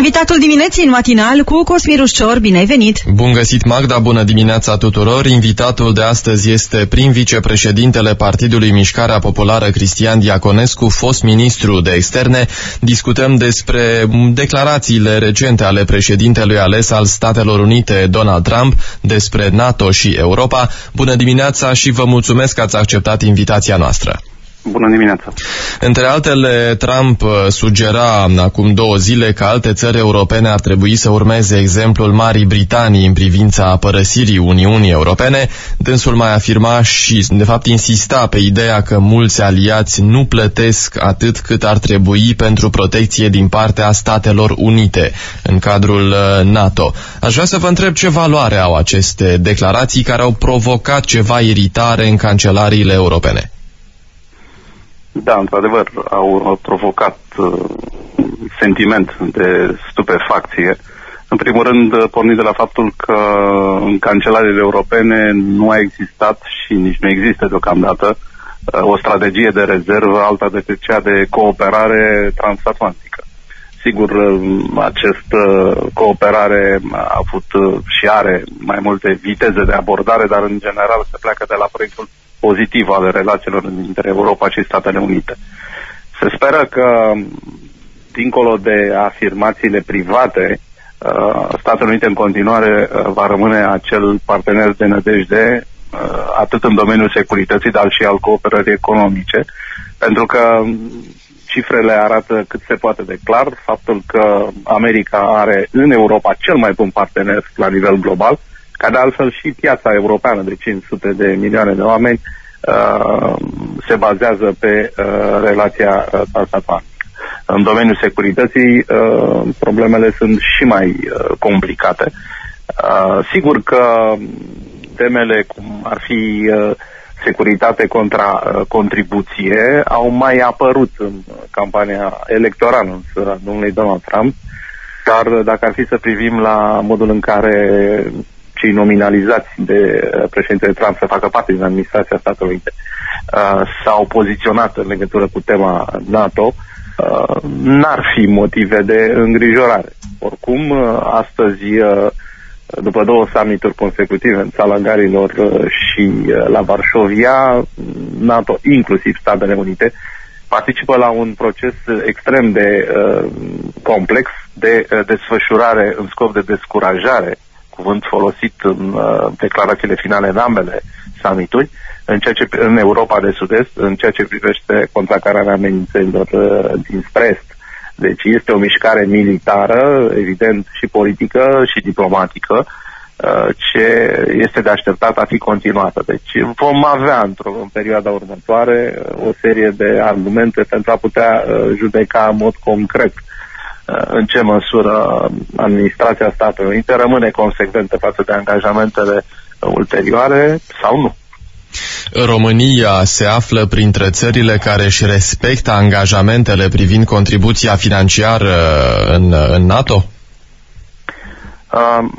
Invitatul dimineții în matinal cu Cosmin Ruscior, bine ai venit! Bun găsit, Magda, bună dimineața tuturor! Invitatul de astăzi este prim vicepreședintele Partidului Mișcarea Populară Cristian Diaconescu, fost ministru de externe. Discutăm despre declarațiile recente ale președintelui ales al Statelor Unite, Donald Trump, despre NATO și Europa. Bună dimineața și vă mulțumesc că ați acceptat invitația noastră. Bună dimineața! Între altele, Trump uh, sugera acum două zile că alte țări europene ar trebui să urmeze exemplul Marii Britanii în privința părăsirii Uniunii Europene. Dânsul mai afirma și, de fapt, insista pe ideea că mulți aliați nu plătesc atât cât ar trebui pentru protecție din partea Statelor Unite în cadrul uh, NATO. Aș vrea să vă întreb ce valoare au aceste declarații care au provocat ceva iritare în cancelariile europene. Da, într-adevăr, au provocat uh, sentiment de stupefacție. În primul rând, uh, pornind de la faptul că în cancelariile europene nu a existat și nici nu există deocamdată uh, o strategie de rezervă alta decât cea de cooperare transatlantică. Sigur, uh, această cooperare a avut uh, și are mai multe viteze de abordare, dar în general se pleacă de la proiectul pozitiv ale relațiilor dintre Europa și Statele Unite. Se speră că, dincolo de afirmațiile private, uh, Statele Unite în continuare uh, va rămâne acel partener de nădejde uh, atât în domeniul securității, dar și al cooperării economice, pentru că cifrele arată cât se poate de clar faptul că America are în Europa cel mai bun partener la nivel global, ca de altfel și piața europeană de 500 de milioane de oameni uh, se bazează pe uh, relația uh, transatlantică. În domeniul securității, uh, problemele sunt și mai uh, complicate. Uh, sigur că temele cum ar fi uh, securitate contra uh, contribuție au mai apărut în campania electorală însă domnului Donald Trump, dar dacă ar fi să privim la modul în care cei nominalizați de uh, președintele Trump să facă parte din administrația Statelor Unite uh, s-au poziționat în legătură cu tema NATO, uh, n-ar fi motive de îngrijorare. Oricum, uh, astăzi, uh, după două summituri consecutive în țara Garilor uh, și uh, la Varșovia, NATO, inclusiv Statele Unite, participă la un proces extrem de uh, complex de uh, desfășurare în scop de descurajare cuvânt folosit în uh, declarațiile finale în ambele summituri, în, ceea ce, în Europa de Sud-Est, în ceea ce privește contracararea amenințărilor uh, din spre Est. Deci este o mișcare militară, evident, și politică și diplomatică, uh, ce este de așteptat a fi continuată. Deci vom avea într-o în perioada următoare uh, o serie de argumente pentru a putea uh, judeca în mod concret Uh, în ce măsură administrația Statelor Unite rămâne consecventă față de angajamentele ulterioare sau nu. România se află printre țările care își respectă angajamentele privind contribuția financiară în, în NATO? Um,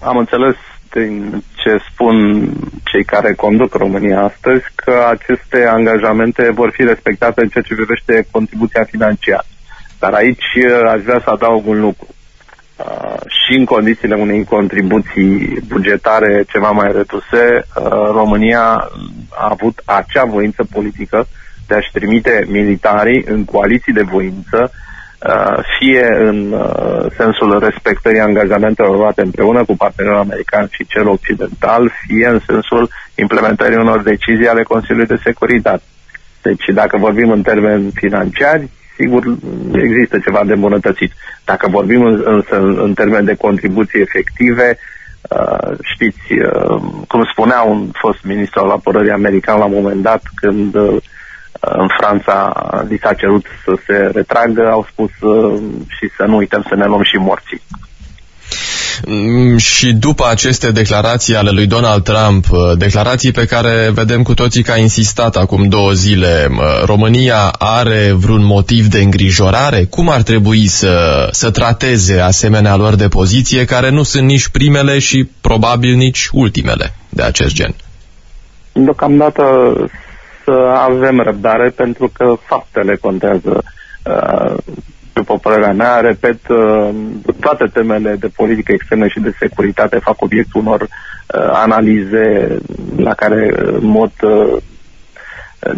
am înțeles din ce spun cei care conduc România astăzi că aceste angajamente vor fi respectate în ceea ce privește contribuția financiară. Dar aici uh, aș vrea să adaug un lucru. Uh, și în condițiile unei contribuții bugetare ceva mai reduse, uh, România a avut acea voință politică de a-și trimite militarii în coaliții de voință, uh, fie în uh, sensul respectării angajamentelor luate împreună cu partenerul american și cel occidental, fie în sensul implementării unor decizii ale Consiliului de Securitate. Deci, dacă vorbim în termeni financiari, sigur există ceva de îmbunătățit. Dacă vorbim însă în, în termen de contribuții efective, uh, știți, uh, cum spunea un fost ministru al apărării american la un moment dat, când uh, în Franța li s-a cerut să se retragă, au spus uh, și să nu uităm să ne luăm și morții. Mm, și după aceste declarații ale lui Donald Trump, uh, declarații pe care vedem cu toții că a insistat acum două zile, uh, România are vreun motiv de îngrijorare? Cum ar trebui să, să trateze asemenea lor de poziție care nu sunt nici primele și probabil nici ultimele de acest gen? Deocamdată să avem răbdare pentru că faptele contează. Uh, după părerea mea, repet, toate temele de politică externă și de securitate fac obiectul unor analize la care în mod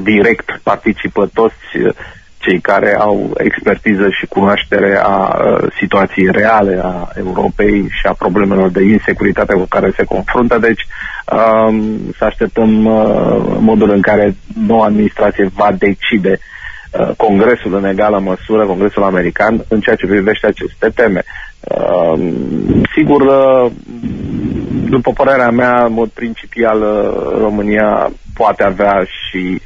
direct participă toți cei care au expertiză și cunoaștere a uh, situației reale a Europei și a problemelor de insecuritate cu care se confruntă. Deci um, să așteptăm uh, modul în care noua administrație va decide uh, Congresul în egală măsură, Congresul American, în ceea ce privește aceste teme. Uh, sigur, uh, după părerea mea, în mod principial, uh, România poate avea și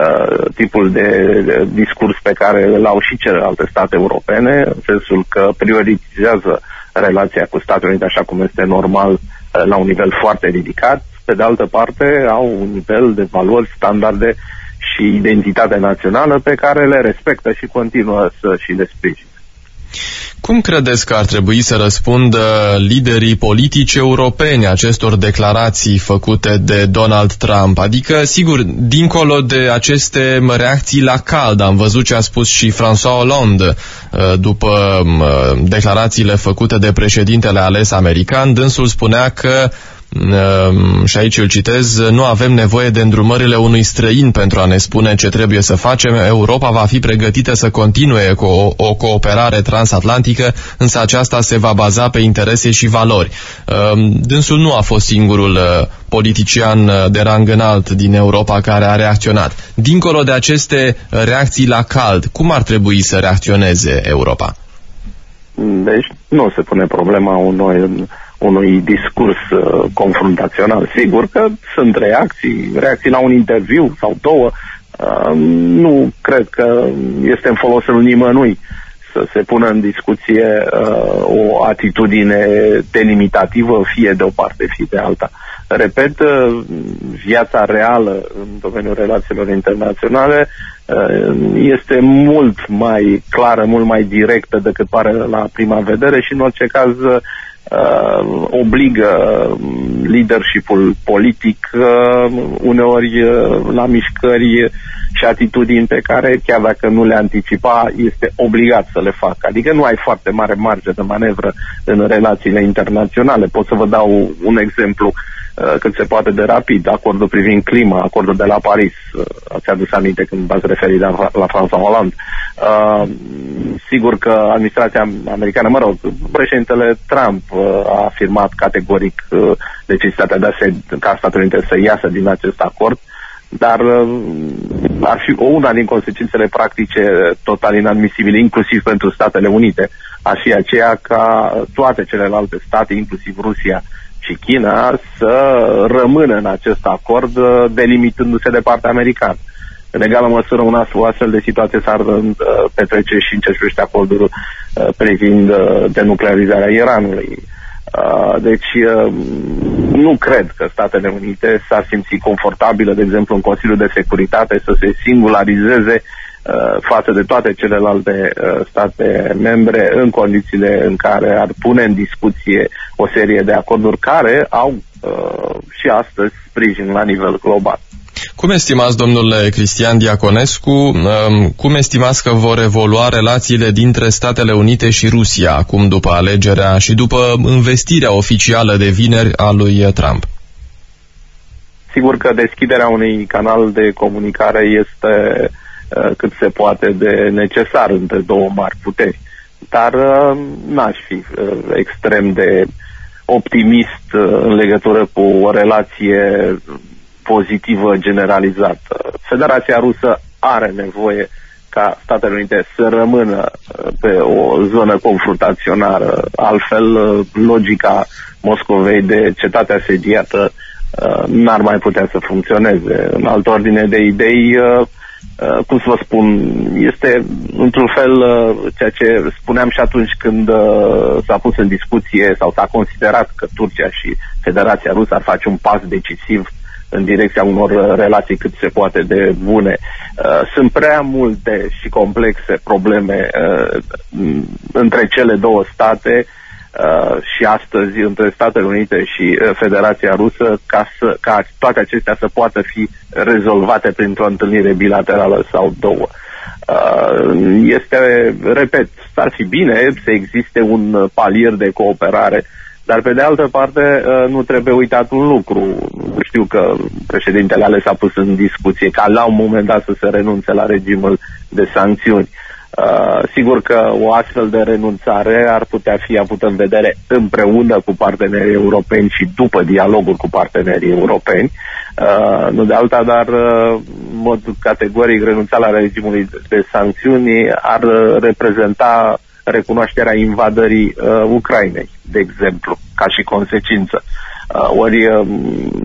Uh, tipul de, de discurs pe care îl au și celelalte state europene, în sensul că prioritizează relația cu Statele Unite așa cum este normal uh, la un nivel foarte ridicat. Pe de altă parte, au un nivel de valori, standarde și identitate națională pe care le respectă și continuă să și le sprijină. Cum credeți că ar trebui să răspundă liderii politici europeni acestor declarații făcute de Donald Trump? Adică, sigur, dincolo de aceste reacții la cald, am văzut ce a spus și François Hollande uh, după uh, declarațiile făcute de președintele ales american, dânsul spunea că Ehm, și aici îl citez, nu avem nevoie de îndrumările unui străin pentru a ne spune ce trebuie să facem. Europa va fi pregătită să continue cu o, o cooperare transatlantică, însă aceasta se va baza pe interese și valori. Ehm, dânsul nu a fost singurul uh, politician uh, de rang înalt din Europa care a reacționat. Dincolo de aceste reacții la cald, cum ar trebui să reacționeze Europa? Deci nu se pune problema unui unui discurs uh, confruntațional. Sigur că sunt reacții, reacții la un interviu sau două. Uh, nu cred că este în folosul nimănui să se pună în discuție uh, o atitudine delimitativă, fie de o parte, fie de alta. Repet, uh, viața reală în domeniul relațiilor internaționale uh, este mult mai clară, mult mai directă decât pare la prima vedere și, în orice caz, uh, Ah, obriga leadership-ul politic uh, uneori uh, la mișcări și atitudini pe care, chiar dacă nu le anticipa, este obligat să le facă. Adică nu ai foarte mare marge de manevră în relațiile internaționale. Pot să vă dau un exemplu. Uh, Uh, cât se poate de rapid, acordul privind clima, acordul de la Paris, uh, ați adus aminte când v-ați referit la, la Franța Holland. Uh, sigur că administrația americană, mă rog, președintele Trump uh, a afirmat categoric uh, necesitatea de a se, ca Statele Unite să iasă din acest acord, dar uh, ar fi o una din consecințele practice total inadmisibile, inclusiv pentru Statele Unite, ar fi aceea ca toate celelalte state, inclusiv Rusia, și China să rămână în acest acord, uh, delimitându-se de partea americană. În egală măsură, un astfel, o astfel de situație s-ar uh, petrece și în ce privește acordul uh, privind denuclearizarea Iranului. Deci, nu cred că Statele Unite s-ar simți confortabilă, de exemplu, în Consiliul de Securitate, să se singularizeze Uh, față de toate celelalte uh, state membre în condițiile în care ar pune în discuție o serie de acorduri care au uh, și astăzi sprijin la nivel global. Cum estimați, domnule Cristian Diaconescu, um, cum estimați că vor evolua relațiile dintre Statele Unite și Rusia acum după alegerea și după investirea oficială de vineri a lui Trump? Sigur că deschiderea unui canal de comunicare este Uh, cât se poate de necesar între două mari puteri. Dar uh, n-aș fi uh, extrem de optimist în legătură cu o relație pozitivă generalizată. Federația Rusă are nevoie ca Statele Unite să rămână pe o zonă confruntațională. Altfel, logica Moscovei de cetate asediată n-ar mai putea să funcționeze. În altă ordine de idei, Uh, cum să vă spun, este într-un fel uh, ceea ce spuneam și atunci când uh, s-a pus în discuție sau s-a considerat că Turcia și Federația Rusă ar face un pas decisiv în direcția unor relații cât se poate de bune. Sunt prea multe și complexe probleme între cele două state uh, și astăzi între Statele Unite și uh, Federația Rusă ca, să, ca toate acestea să poată fi rezolvate printr-o întâlnire bilaterală sau două. Uh, este, repet, ar fi bine să existe un palier de cooperare dar pe de altă parte uh, nu trebuie uitat un lucru. Știu că președintele ales a pus în discuție ca la un moment dat să se renunțe la regimul de sancțiuni. Uh, sigur că o astfel de renunțare ar putea fi avută în vedere împreună cu partenerii europeni și după dialogul cu partenerii europeni. Uh, nu de alta, dar uh, în mod categoric renunța la regimul de sancțiuni ar reprezenta recunoașterea invadării uh, Ucrainei, de exemplu, ca și consecință. Uh, ori, uh,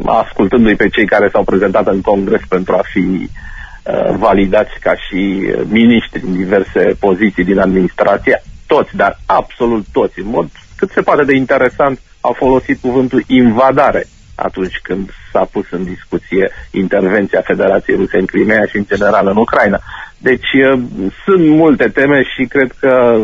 ascultându-i pe cei care s-au prezentat în Congres pentru a fi uh, validați ca și miniștri în diverse poziții din administrație, toți, dar absolut toți, în mod cât se poate de interesant, au folosit cuvântul invadare atunci când s-a pus în discuție intervenția Federației Ruse în Crimea și în general în Ucraina. Deci uh, sunt multe teme și cred că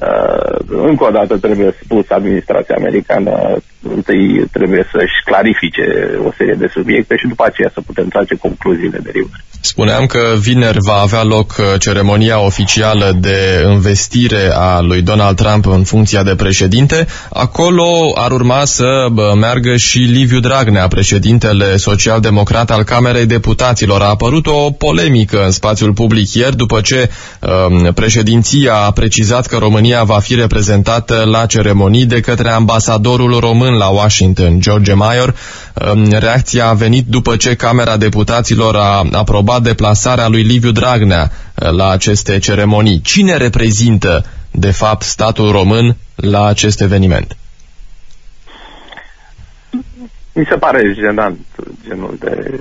uh, încă o dată trebuie spus administrația americană întâi trebuie să-și clarifice o serie de subiecte și după aceea să putem trage concluziile derivate. Spuneam că vineri va avea loc uh, ceremonia oficială de investire a lui Donald Trump în funcția de președinte. Acolo ar urma să meargă și Liviu Dragnea, președintele social-democrat al Camerei Deputaților. A apărut o polemică în spațiul public ieri după ce um, președinția a precizat că România va fi reprezentată la ceremonii de către ambasadorul român la Washington, George Mayer. Um, reacția a venit după ce Camera Deputaților a aprobat aprobat deplasarea lui Liviu Dragnea uh, la aceste ceremonii. Cine reprezintă, de fapt, statul român la acest eveniment? Mi se pare jenant genul de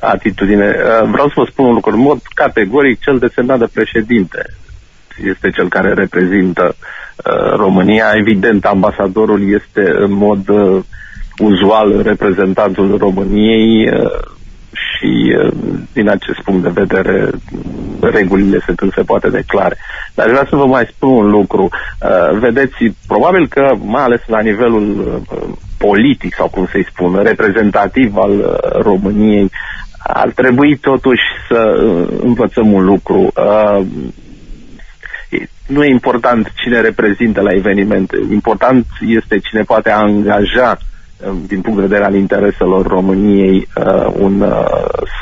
atitudine. Uh, vreau să vă spun un lucru. În mod categoric, cel desemnat de președinte este cel care reprezintă uh, România. Evident, ambasadorul este în mod uh, uzual reprezentantul României. Uh, și uh, din acest punct de vedere regulile sunt cât se poate de clare. Dar vreau să vă mai spun un lucru. Uh, vedeți, probabil că, mai ales la nivelul uh, politic sau cum să-i spun, reprezentativ al României, ar trebui totuși să învățăm un lucru. Nu e important cine reprezintă la eveniment, important este cine poate angaja din punct de vedere al intereselor României, uh, un uh,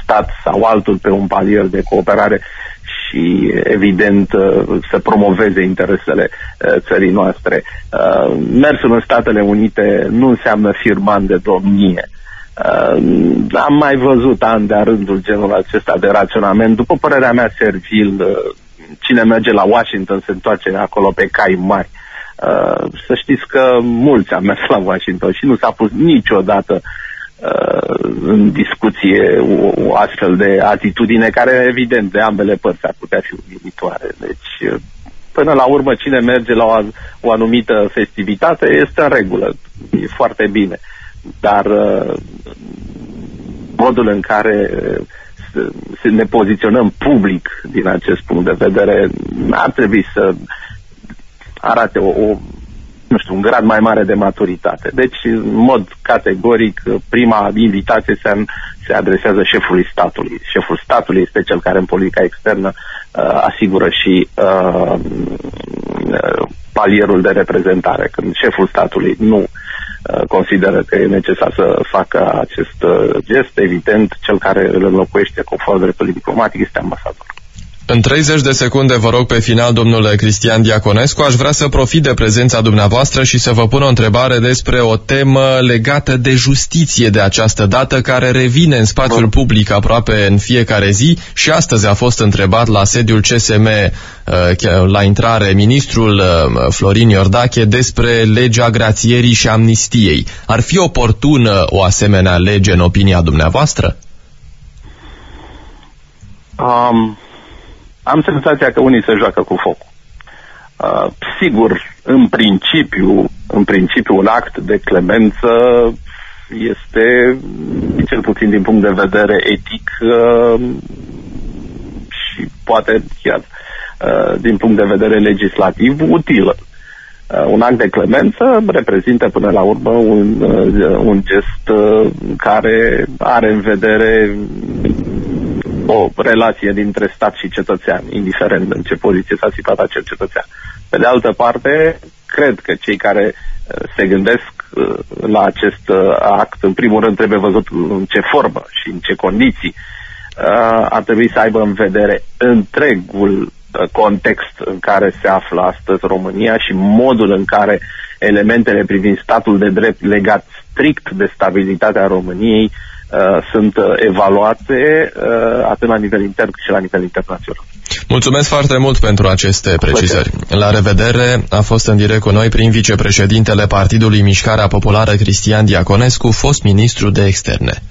stat sau altul pe un palier de cooperare și, evident, uh, să promoveze interesele țării noastre. Mersul în Statele Unite nu înseamnă firman de domnie. Am mai văzut ani de-a rândul genul acesta de raționament. După părerea mea, servil, cine merge la Washington se întoarce acolo pe cai mari. Uh, Uh, să știți că mulți am mers la Washington și nu s-a pus niciodată uh, în discuție o, o astfel de atitudine care, evident, de ambele părți ar putea fi umilitoare. Deci, uh, până la urmă, cine merge la o, o anumită festivitate este în regulă, e foarte bine. Dar uh, modul în care să ne poziționăm public din acest punct de vedere ar trebui să arate o, o nu știu, un grad mai mare de maturitate. Deci, în mod categoric, prima invitație se, se adresează șefului statului. Șeful statului este cel care în politica externă uh, asigură și uh, uh, palierul de reprezentare. Când șeful statului nu uh, consideră că e necesar să facă acest uh, gest, evident, cel care îl înlocuiește conform dreptului diplomatic este ambasador. În 30 de secunde vă rog pe final, domnule Cristian Diaconescu, aș vrea să profit de prezența dumneavoastră și să vă pun o întrebare despre o temă legată de justiție de această dată, care revine în spațiul public aproape în fiecare zi și astăzi a fost întrebat la sediul CSM uh, la intrare ministrul uh, Florin Iordache despre legea grațierii și amnistiei. Ar fi oportună o asemenea lege în opinia dumneavoastră? Um, am senzația că unii se joacă cu foc. Uh, sigur, în principiu, în principiu, un act de clemență este, cel puțin din punct de vedere etic, uh, și poate chiar uh, din punct de vedere legislativ, utilă. un act de clemență reprezintă până la urmă un, un gest care are în vedere o relație dintre stat și cetățean, indiferent în ce poziție s-a situat acel cetățean. Pe de altă parte, cred că cei care se gândesc la acest act, în primul rând trebuie văzut în ce formă și în ce condiții ar trebui să aibă în vedere întregul context în care se află astăzi România și modul în care elementele privind statul de drept legat strict de stabilitatea României uh, sunt uh, evaluate uh, atât la nivel intern cât și la nivel internațional. Mulțumesc foarte mult pentru aceste precizări. La revedere a fost în direct cu noi prin vicepreședintele Partidului Mișcarea Populară Cristian Diaconescu, fost ministru de externe.